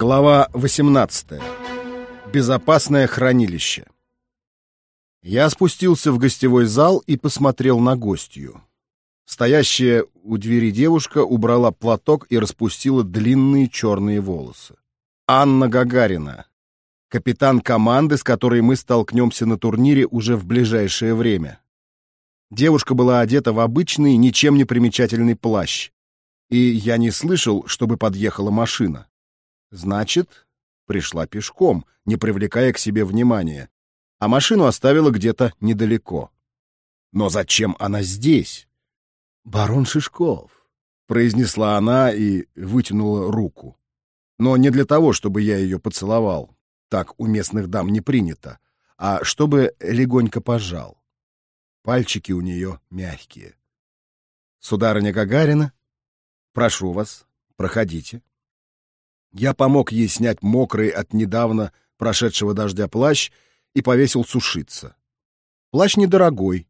Глава 18. Безопасное хранилище. Я спустился в гостевой зал и посмотрел на гостью. Стоящая у двери девушка убрала платок и распустила длинные черные волосы. Анна Гагарина, капитан команды, с которой мы столкнемся на турнире уже в ближайшее время. Девушка была одета в обычный, ничем не примечательный плащ, и я не слышал, чтобы подъехала машина. Значит, пришла пешком, не привлекая к себе внимания, а машину оставила где-то недалеко. Но зачем она здесь? «Барон Шишков», — произнесла она и вытянула руку. Но не для того, чтобы я ее поцеловал, так у местных дам не принято, а чтобы легонько пожал. Пальчики у нее мягкие. «Сударыня Гагарина, прошу вас, проходите». Я помог ей снять мокрый от недавно прошедшего дождя плащ и повесил сушиться. Плащ недорогой,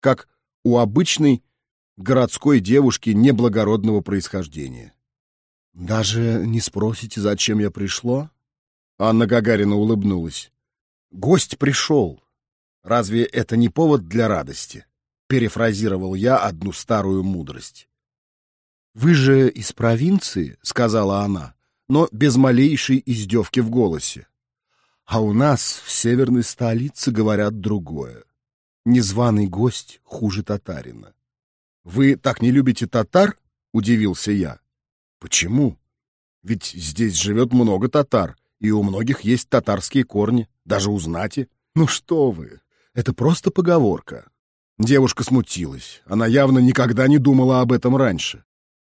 как у обычной городской девушки неблагородного происхождения. «Даже не спросите, зачем я пришла?» Анна Гагарина улыбнулась. «Гость пришел. Разве это не повод для радости?» Перефразировал я одну старую мудрость. «Вы же из провинции?» — сказала она но без малейшей издевки в голосе. А у нас в северной столице говорят другое. Незваный гость хуже татарина. «Вы так не любите татар?» — удивился я. «Почему? Ведь здесь живет много татар, и у многих есть татарские корни, даже у знати. Ну что вы, это просто поговорка». Девушка смутилась. Она явно никогда не думала об этом раньше.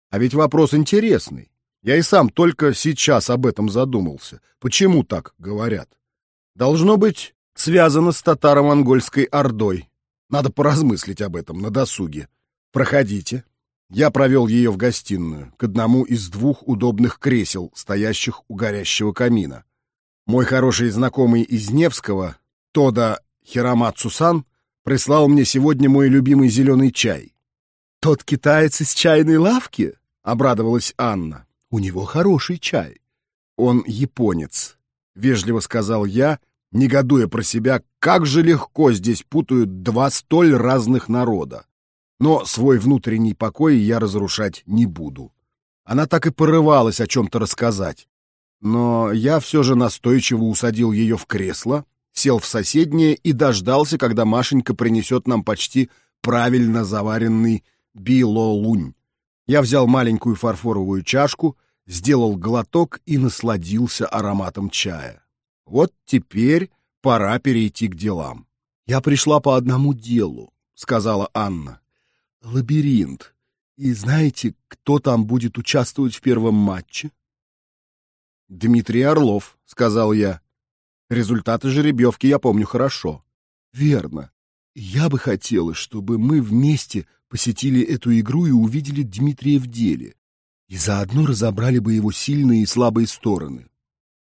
А ведь вопрос интересный. Я и сам только сейчас об этом задумался. Почему так говорят? Должно быть связано с татаро-монгольской ордой. Надо поразмыслить об этом на досуге. Проходите. Я провел ее в гостиную, к одному из двух удобных кресел, стоящих у горящего камина. Мой хороший знакомый из Невского, Тода Хирамацусан, прислал мне сегодня мой любимый зеленый чай. «Тот китаец из чайной лавки?» — обрадовалась Анна. У него хороший чай. Он японец, — вежливо сказал я, негодуя про себя, как же легко здесь путают два столь разных народа. Но свой внутренний покой я разрушать не буду. Она так и порывалась о чем-то рассказать. Но я все же настойчиво усадил ее в кресло, сел в соседнее и дождался, когда Машенька принесет нам почти правильно заваренный билолунь. Я взял маленькую фарфоровую чашку, сделал глоток и насладился ароматом чая. Вот теперь пора перейти к делам. «Я пришла по одному делу», — сказала Анна. «Лабиринт. И знаете, кто там будет участвовать в первом матче?» «Дмитрий Орлов», — сказал я. «Результаты жеребьевки я помню хорошо». «Верно. Я бы хотела, чтобы мы вместе посетили эту игру и увидели Дмитрия в деле. И заодно разобрали бы его сильные и слабые стороны.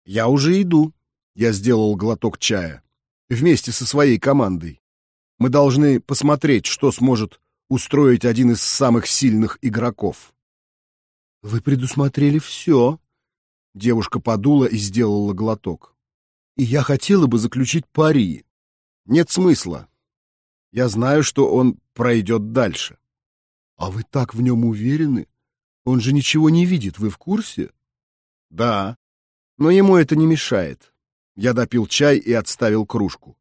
Я уже иду. Я сделал глоток чая. Вместе со своей командой. Мы должны посмотреть, что сможет устроить один из самых сильных игроков. Вы предусмотрели все. Девушка подула и сделала глоток. И я хотела бы заключить пари. Нет смысла. Я знаю, что он пройдет дальше. А вы так в нем уверены? Он же ничего не видит, вы в курсе? Да, но ему это не мешает. Я допил чай и отставил кружку.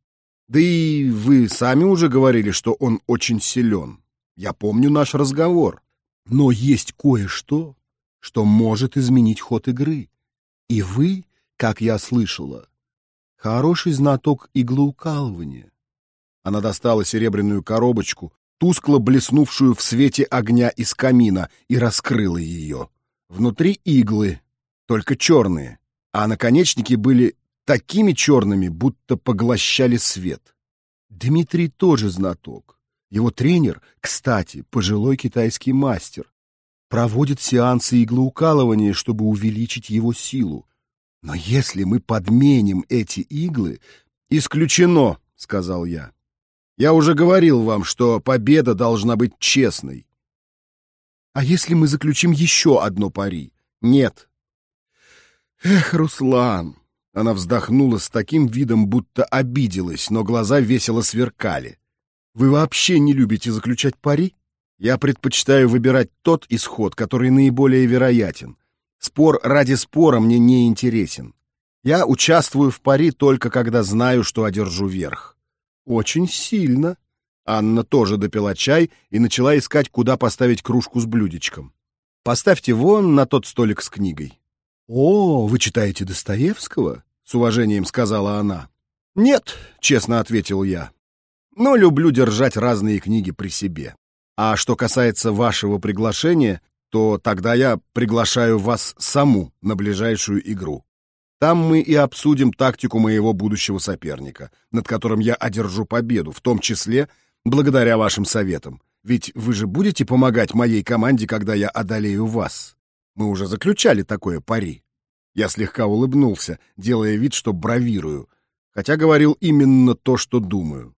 Да и вы сами уже говорили, что он очень силен. Я помню наш разговор. Но есть кое-что, что может изменить ход игры. И вы, как я слышала, хороший знаток иглоукалывания. Она достала серебряную коробочку, тускло блеснувшую в свете огня из камина, и раскрыла ее. Внутри иглы, только черные, а наконечники были такими черными, будто поглощали свет. Дмитрий тоже знаток. Его тренер, кстати, пожилой китайский мастер, проводит сеансы иглоукалывания, чтобы увеличить его силу. Но если мы подменим эти иглы... «Исключено», — сказал я. Я уже говорил вам, что победа должна быть честной. А если мы заключим еще одно пари? Нет. Эх, Руслан! Она вздохнула с таким видом, будто обиделась, но глаза весело сверкали. Вы вообще не любите заключать пари? Я предпочитаю выбирать тот исход, который наиболее вероятен. Спор ради спора мне не интересен. Я участвую в пари только когда знаю, что одержу верх. Очень сильно. Анна тоже допила чай и начала искать, куда поставить кружку с блюдечком. Поставьте вон на тот столик с книгой. О, вы читаете Достоевского? С уважением сказала она. Нет, честно ответил я. Но люблю держать разные книги при себе. А что касается вашего приглашения, то тогда я приглашаю вас саму на ближайшую игру. Там мы и обсудим тактику моего будущего соперника, над которым я одержу победу, в том числе благодаря вашим советам. Ведь вы же будете помогать моей команде, когда я одолею вас. Мы уже заключали такое пари. Я слегка улыбнулся, делая вид, что бравирую, хотя говорил именно то, что думаю.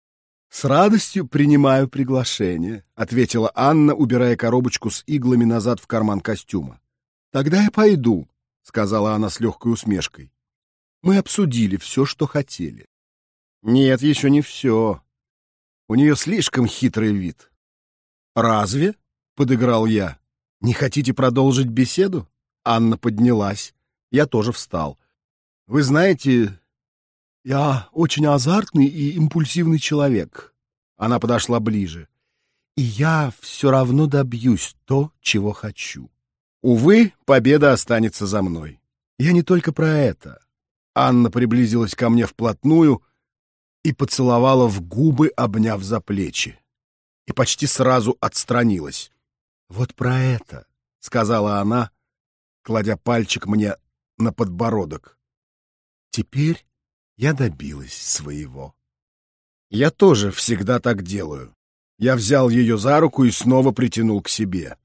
«С радостью принимаю приглашение», — ответила Анна, убирая коробочку с иглами назад в карман костюма. «Тогда я пойду», — сказала она с легкой усмешкой. «Мы обсудили все, что хотели». «Нет, еще не все. У нее слишком хитрый вид». «Разве?» — подыграл я. «Не хотите продолжить беседу?» Анна поднялась. Я тоже встал. «Вы знаете, я очень азартный и импульсивный человек. Она подошла ближе. И я все равно добьюсь то, чего хочу. Увы, победа останется за мной. Я не только про это. Анна приблизилась ко мне вплотную и поцеловала в губы, обняв за плечи. И почти сразу отстранилась. «Вот про это», — сказала она, кладя пальчик мне на подбородок. «Теперь я добилась своего. Я тоже всегда так делаю. Я взял ее за руку и снова притянул к себе.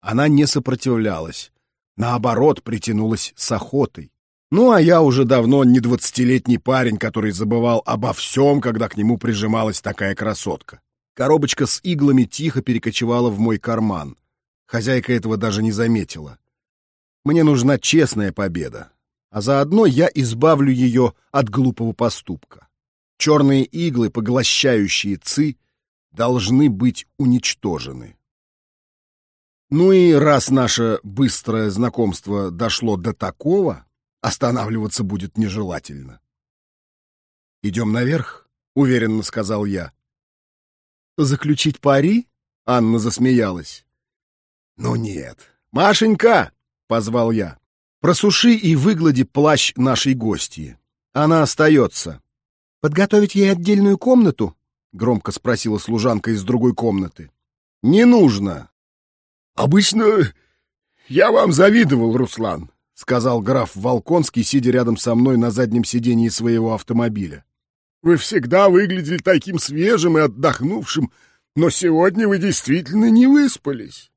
Она не сопротивлялась. Наоборот, притянулась с охотой. Ну, а я уже давно не двадцатилетний парень, который забывал обо всем, когда к нему прижималась такая красотка. Коробочка с иглами тихо перекочевала в мой карман. Хозяйка этого даже не заметила. Мне нужна честная победа а заодно я избавлю ее от глупого поступка. Черные иглы, поглощающие ци, должны быть уничтожены. Ну и раз наше быстрое знакомство дошло до такого, останавливаться будет нежелательно. «Идем наверх», — уверенно сказал я. «Заключить пари?» — Анна засмеялась. «Ну нет. Машенька!» — позвал я. Просуши и выглади плащ нашей гости. Она остается. Подготовить ей отдельную комнату? Громко спросила служанка из другой комнаты. Не нужно. Обычно я вам завидовал, Руслан, сказал граф Волконский, сидя рядом со мной на заднем сидении своего автомобиля. Вы всегда выглядели таким свежим и отдохнувшим, но сегодня вы действительно не выспались.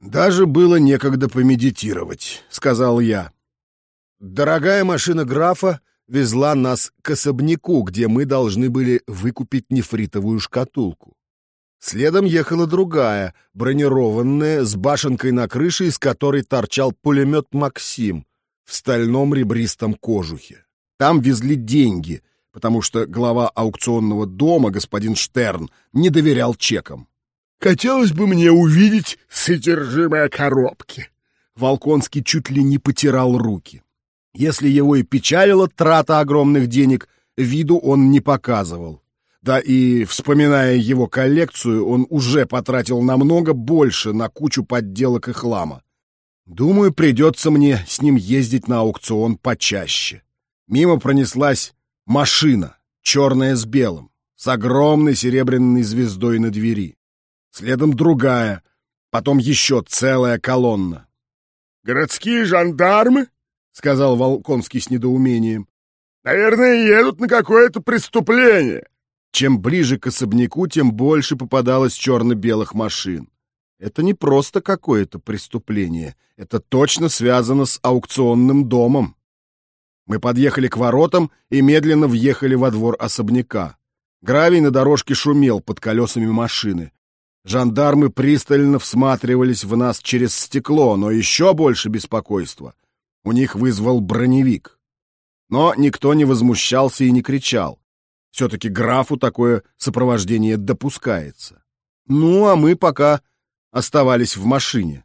«Даже было некогда помедитировать», — сказал я. Дорогая машина графа везла нас к особняку, где мы должны были выкупить нефритовую шкатулку. Следом ехала другая, бронированная, с башенкой на крыше, из которой торчал пулемет «Максим» в стальном ребристом кожухе. Там везли деньги, потому что глава аукционного дома, господин Штерн, не доверял чекам. Хотелось бы мне увидеть содержимое коробки. Волконский чуть ли не потирал руки. Если его и печалила трата огромных денег, виду он не показывал. Да и, вспоминая его коллекцию, он уже потратил намного больше на кучу подделок и хлама. Думаю, придется мне с ним ездить на аукцион почаще. Мимо пронеслась машина, черная с белым, с огромной серебряной звездой на двери следом другая, потом еще целая колонна. «Городские жандармы?» — сказал Волконский с недоумением. «Наверное, едут на какое-то преступление». Чем ближе к особняку, тем больше попадалось черно-белых машин. Это не просто какое-то преступление, это точно связано с аукционным домом. Мы подъехали к воротам и медленно въехали во двор особняка. Гравий на дорожке шумел под колесами машины. Жандармы пристально всматривались в нас через стекло, но еще больше беспокойства у них вызвал броневик. Но никто не возмущался и не кричал. Все-таки графу такое сопровождение допускается. Ну, а мы пока оставались в машине.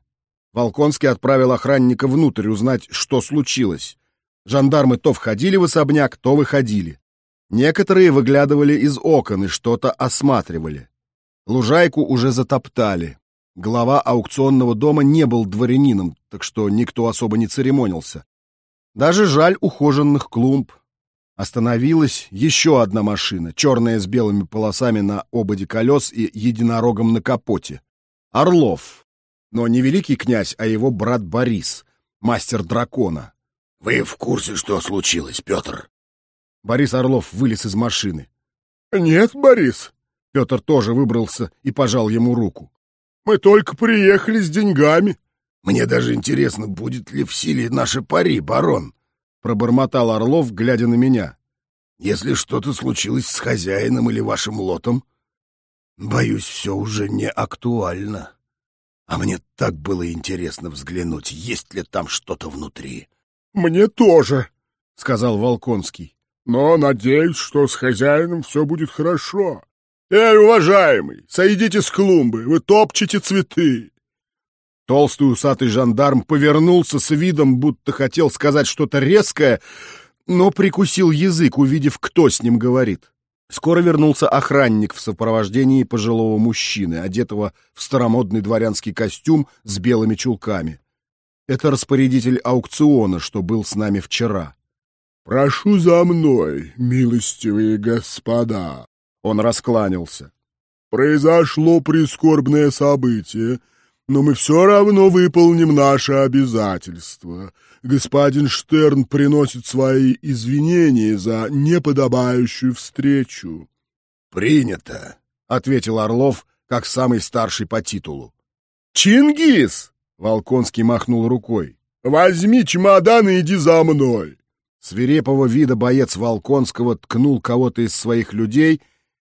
Волконский отправил охранника внутрь узнать, что случилось. Жандармы то входили в особняк, то выходили. Некоторые выглядывали из окон и что-то осматривали. Лужайку уже затоптали. Глава аукционного дома не был дворянином, так что никто особо не церемонился. Даже жаль ухоженных клумб. Остановилась еще одна машина, черная с белыми полосами на ободе колес и единорогом на капоте. Орлов. Но не великий князь, а его брат Борис, мастер дракона. — Вы в курсе, что случилось, Петр? Борис Орлов вылез из машины. — Нет, Борис. Петр тоже выбрался и пожал ему руку. — Мы только приехали с деньгами. — Мне даже интересно, будет ли в силе наши пари, барон, — пробормотал Орлов, глядя на меня. — Если что-то случилось с хозяином или вашим лотом, боюсь, все уже не актуально. А мне так было интересно взглянуть, есть ли там что-то внутри. — Мне тоже, — сказал Волконский. Но надеюсь, что с хозяином все будет хорошо. Эй, уважаемый, сойдите с клумбы, вы топчете цветы. Толстый усатый жандарм повернулся с видом, будто хотел сказать что-то резкое, но прикусил язык, увидев, кто с ним говорит. Скоро вернулся охранник в сопровождении пожилого мужчины, одетого в старомодный дворянский костюм с белыми чулками. Это распорядитель аукциона, что был с нами вчера. «Прошу за мной, милостивые господа!» Он раскланялся. «Произошло прискорбное событие, но мы все равно выполним наше обязательство. Господин Штерн приносит свои извинения за неподобающую встречу». «Принято», — ответил Орлов, как самый старший по титулу. «Чингис!» — Волконский махнул рукой. «Возьми чемодан и иди за мной!» Свирепого вида боец Волконского ткнул кого-то из своих людей,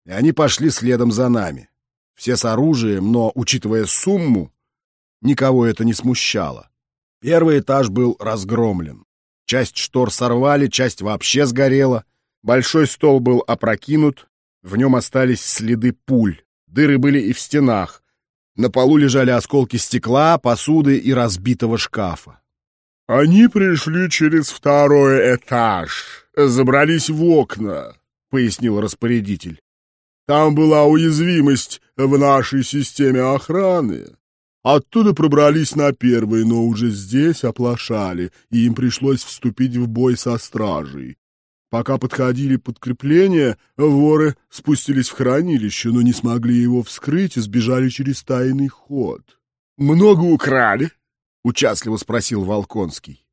и они пошли следом за нами. Все с оружием, но, учитывая сумму, никого это не смущало. Первый этаж был разгромлен. Часть штор сорвали, часть вообще сгорела. Большой стол был опрокинут, в нем остались следы пуль. Дыры были и в стенах. На полу лежали осколки стекла, посуды и разбитого шкафа. «Они пришли через второй этаж, забрались в окна», — пояснил распорядитель. «Там была уязвимость в нашей системе охраны. Оттуда пробрались на первый, но уже здесь оплошали, и им пришлось вступить в бой со стражей. Пока подходили подкрепления, воры спустились в хранилище, но не смогли его вскрыть и сбежали через тайный ход. Много украли?» участливо спросил Волконский.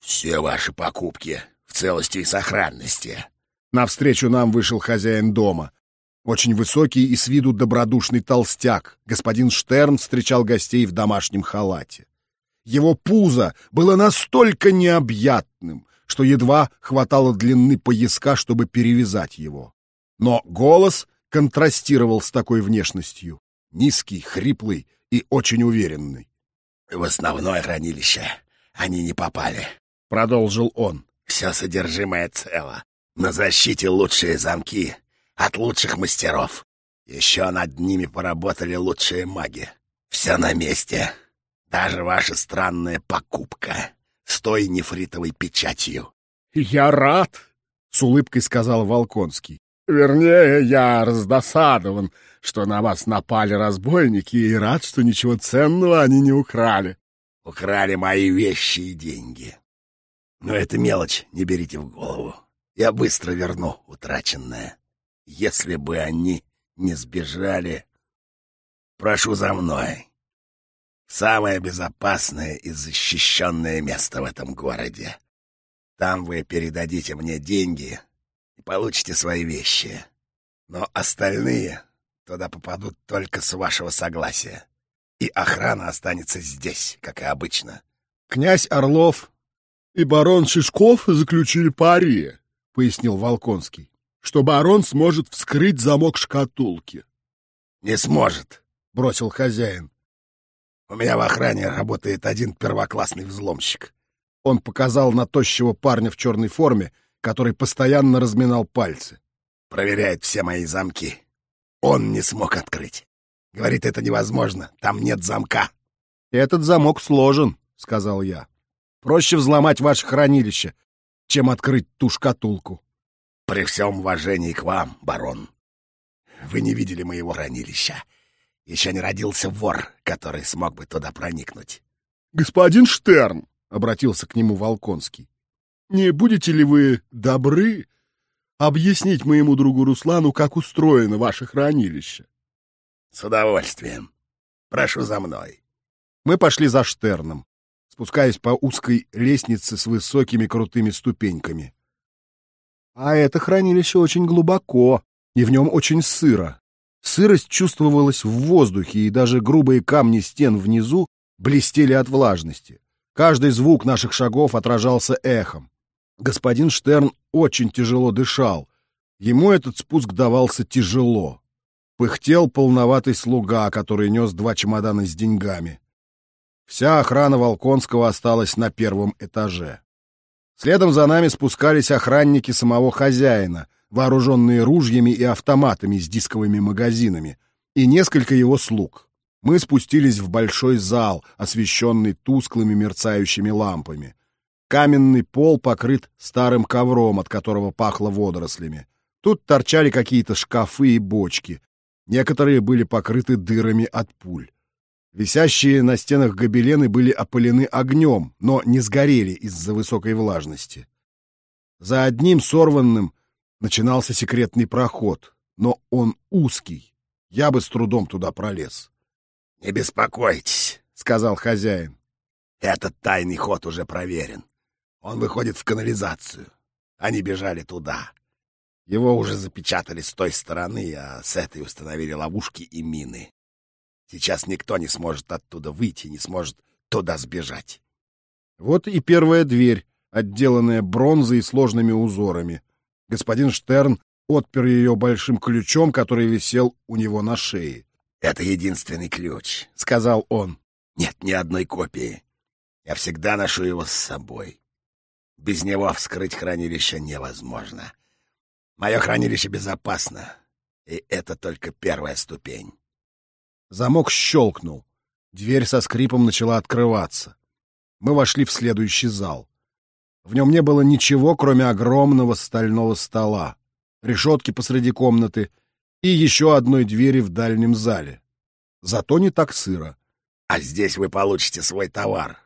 Все ваши покупки в целости и сохранности. Навстречу нам вышел хозяин дома. Очень высокий и с виду добродушный толстяк. Господин Штерн встречал гостей в домашнем халате. Его пузо было настолько необъятным, что едва хватало длины пояска, чтобы перевязать его. Но голос контрастировал с такой внешностью. Низкий, хриплый и очень уверенный. В основное хранилище они не попали, — продолжил он. Все содержимое цело. На защите лучшие замки от лучших мастеров. Еще над ними поработали лучшие маги. Все на месте. Даже ваша странная покупка с той нефритовой печатью. — Я рад, — с улыбкой сказал Волконский. — Вернее, я раздосадован, что на вас напали разбойники, и рад, что ничего ценного они не украли. Украли мои вещи и деньги. Но это мелочь, не берите в голову. Я быстро верну утраченное. Если бы они не сбежали... Прошу за мной. Самое безопасное и защищенное место в этом городе. Там вы передадите мне деньги и получите свои вещи. Но остальные Туда попадут только с вашего согласия. И охрана останется здесь, как и обычно. Князь Орлов и барон Шишков заключили пари, — пояснил Волконский, — что барон сможет вскрыть замок шкатулки. — Не сможет, — бросил хозяин. — У меня в охране работает один первоклассный взломщик. Он показал на тощего парня в черной форме, который постоянно разминал пальцы. «Проверяет все мои замки. Он не смог открыть. Говорит, это невозможно, там нет замка». «Этот замок сложен», — сказал я. «Проще взломать ваше хранилище, чем открыть ту шкатулку». «При всем уважении к вам, барон, вы не видели моего хранилища. Еще не родился вор, который смог бы туда проникнуть». «Господин Штерн», — обратился к нему Волконский, — «не будете ли вы добры объяснить моему другу Руслану, как устроено ваше хранилище?» «С удовольствием. Прошу за мной». Мы пошли за Штерном, спускаясь по узкой лестнице с высокими крутыми ступеньками. А это хранилище очень глубоко, и в нем очень сыро. Сырость чувствовалась в воздухе, и даже грубые камни стен внизу блестели от влажности. Каждый звук наших шагов отражался эхом. Господин Штерн очень тяжело дышал. Ему этот спуск давался тяжело. Пыхтел полноватый слуга, который нес два чемодана с деньгами. Вся охрана Волконского осталась на первом этаже. Следом за нами спускались охранники самого хозяина, вооруженные ружьями и автоматами с дисковыми магазинами, и несколько его слуг. Мы спустились в большой зал, освещенный тусклыми мерцающими лампами. Каменный пол покрыт старым ковром, от которого пахло водорослями. Тут торчали какие-то шкафы и бочки. Некоторые были покрыты дырами от пуль. Висящие на стенах гобелены были опылены огнем, но не сгорели из-за высокой влажности. За одним сорванным начинался секретный проход, но он узкий. Я бы с трудом туда пролез. — Не беспокойтесь, — сказал хозяин. — Этот тайный ход уже проверен. Он выходит в канализацию. Они бежали туда. Его уже запечатали с той стороны, а с этой установили ловушки и мины. Сейчас никто не сможет оттуда выйти, не сможет туда сбежать. Вот и первая дверь, отделанная бронзой и сложными узорами. Господин Штерн отпер ее большим ключом, который висел у него на шее. «Это единственный ключ», — сказал он. «Нет ни одной копии. Я всегда ношу его с собой. Без него вскрыть хранилище невозможно. Мое хранилище безопасно, и это только первая ступень». Замок щелкнул. Дверь со скрипом начала открываться. Мы вошли в следующий зал. В нем не было ничего, кроме огромного стального стола, решетки посреди комнаты и еще одной двери в дальнем зале. Зато не так сыро. — А здесь вы получите свой товар.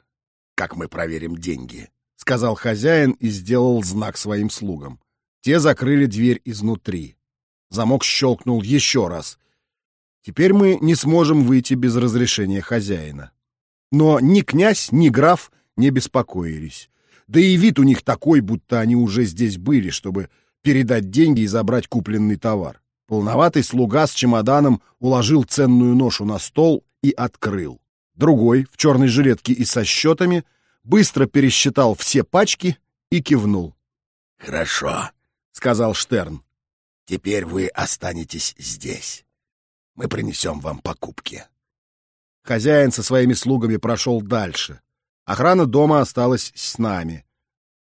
Как мы проверим деньги? — сказал хозяин и сделал знак своим слугам. Те закрыли дверь изнутри. Замок щелкнул еще раз. Теперь мы не сможем выйти без разрешения хозяина. Но ни князь, ни граф не беспокоились. Да и вид у них такой, будто они уже здесь были, чтобы передать деньги и забрать купленный товар. Полноватый слуга с чемоданом уложил ценную ношу на стол и открыл. Другой, в черной жилетке и со счетами, быстро пересчитал все пачки и кивнул. «Хорошо», — сказал Штерн. «Теперь вы останетесь здесь. Мы принесем вам покупки». Хозяин со своими слугами прошел дальше. Охрана дома осталась с нами.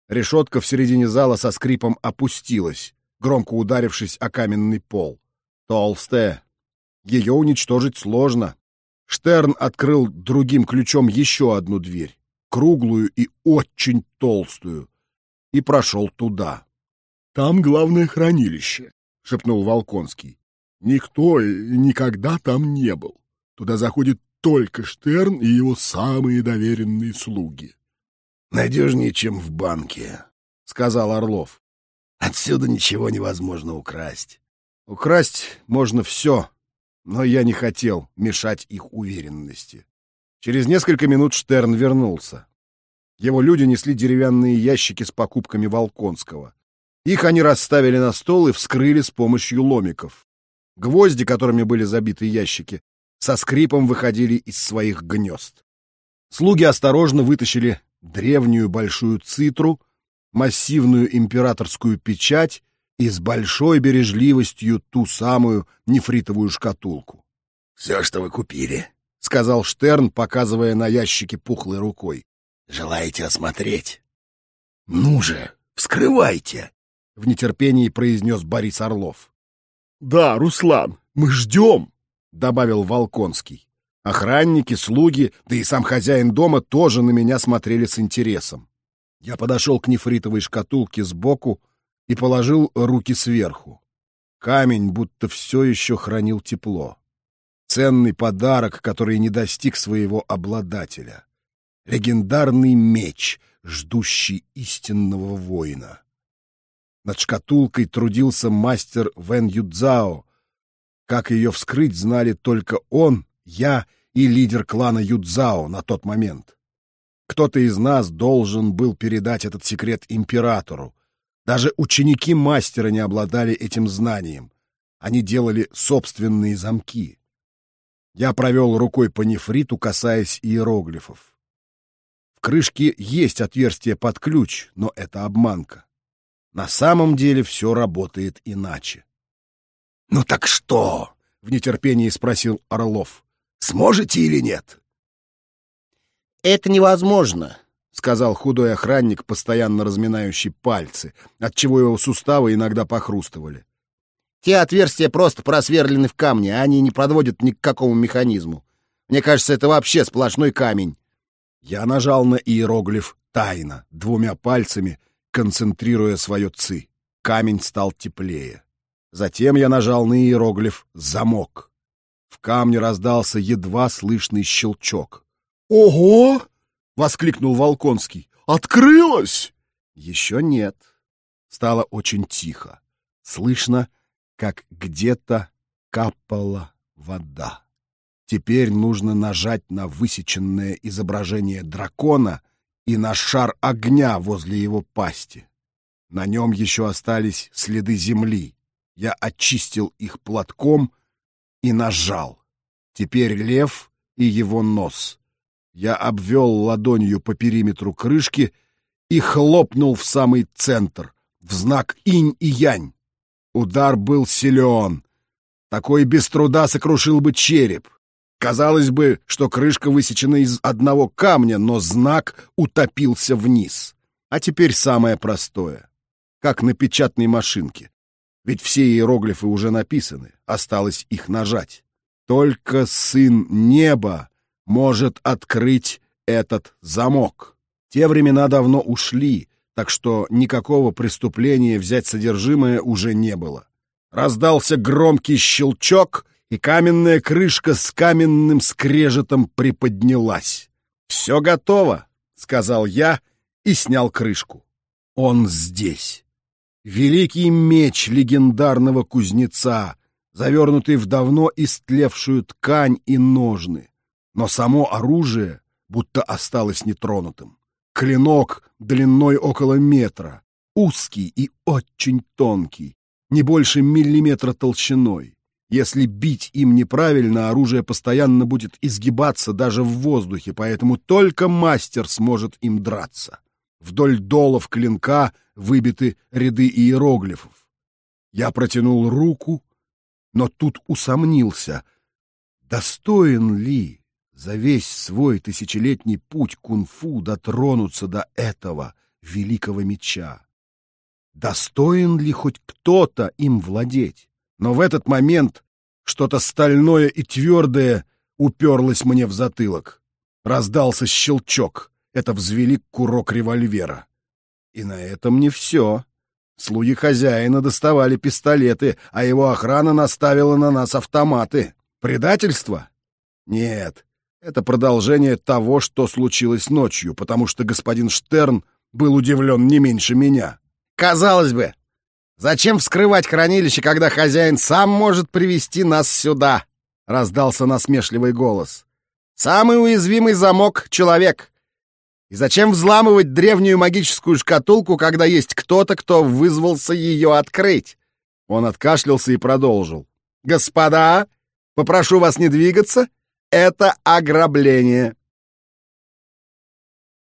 Решетка в середине зала со скрипом опустилась, громко ударившись о каменный пол. Толстая. Ее уничтожить сложно. Штерн открыл другим ключом еще одну дверь, круглую и очень толстую, и прошел туда. — Там главное хранилище, — шепнул Волконский. — Никто и никогда там не был. Туда заходит только Штерн и его самые доверенные слуги. «Надежнее, чем в банке», — сказал Орлов. «Отсюда ничего невозможно украсть». «Украсть можно все, но я не хотел мешать их уверенности». Через несколько минут Штерн вернулся. Его люди несли деревянные ящики с покупками Волконского. Их они расставили на стол и вскрыли с помощью ломиков. Гвозди, которыми были забиты ящики, со скрипом выходили из своих гнезд. Слуги осторожно вытащили древнюю большую цитру, массивную императорскую печать и с большой бережливостью ту самую нефритовую шкатулку. — Все, что вы купили, — сказал Штерн, показывая на ящике пухлой рукой. — Желаете осмотреть? Ну же, вскрывайте!» — в нетерпении произнес Борис Орлов. «Да, Руслан, мы ждем!» — добавил Волконский. Охранники, слуги, да и сам хозяин дома тоже на меня смотрели с интересом. Я подошел к нефритовой шкатулке сбоку и положил руки сверху. Камень будто все еще хранил тепло. Ценный подарок, который не достиг своего обладателя. Легендарный меч, ждущий истинного воина. Над шкатулкой трудился мастер Вен Юдзао. Как ее вскрыть, знали только он, я и лидер клана Юдзао на тот момент. Кто-то из нас должен был передать этот секрет императору. Даже ученики мастера не обладали этим знанием. Они делали собственные замки. Я провел рукой по нефриту, касаясь иероглифов. В крышке есть отверстие под ключ, но это обманка. На самом деле все работает иначе. «Ну так что?» — в нетерпении спросил Орлов. «Сможете или нет?» «Это невозможно», — сказал худой охранник, постоянно разминающий пальцы, отчего его суставы иногда похрустывали. «Те отверстия просто просверлены в камне, а они не подводят ни к какому механизму. Мне кажется, это вообще сплошной камень». Я нажал на иероглиф «Тайна» двумя пальцами, концентрируя свое «ци». Камень стал теплее. Затем я нажал на иероглиф «Замок». В камне раздался едва слышный щелчок. «Ого!» — воскликнул Волконский. «Открылось!» «Еще нет». Стало очень тихо. Слышно, как где-то капала вода. Теперь нужно нажать на высеченное изображение дракона и на шар огня возле его пасти. На нем еще остались следы земли. Я очистил их платком и нажал. Теперь лев и его нос. Я обвел ладонью по периметру крышки и хлопнул в самый центр, в знак инь и янь. Удар был силен. Такой без труда сокрушил бы череп. Казалось бы, что крышка высечена из одного камня, но знак утопился вниз. А теперь самое простое. Как на печатной машинке. Ведь все иероглифы уже написаны, осталось их нажать. Только сын неба может открыть этот замок. Те времена давно ушли, так что никакого преступления взять содержимое уже не было. Раздался громкий щелчок, и каменная крышка с каменным скрежетом приподнялась. «Все готово», — сказал я и снял крышку. «Он здесь. Великий меч легендарного кузнеца, завернутый в давно истлевшую ткань и ножны но само оружие будто осталось нетронутым. Клинок длиной около метра, узкий и очень тонкий, не больше миллиметра толщиной. Если бить им неправильно, оружие постоянно будет изгибаться даже в воздухе, поэтому только мастер сможет им драться. Вдоль долов клинка выбиты ряды иероглифов. Я протянул руку, но тут усомнился, достоин ли за весь свой тысячелетний путь кунг-фу дотронуться до этого великого меча. Достоин ли хоть кто-то им владеть? Но в этот момент что-то стальное и твердое уперлось мне в затылок. Раздался щелчок. Это взвели курок револьвера. И на этом не все. Слуги хозяина доставали пистолеты, а его охрана наставила на нас автоматы. Предательство? Нет, это продолжение того, что случилось ночью, потому что господин Штерн был удивлен не меньше меня. Казалось бы, зачем вскрывать хранилище, когда хозяин сам может привести нас сюда? Раздался насмешливый голос. Самый уязвимый замок — человек. И зачем взламывать древнюю магическую шкатулку, когда есть кто-то, кто вызвался ее открыть? Он откашлялся и продолжил. «Господа, попрошу вас не двигаться это ограбление.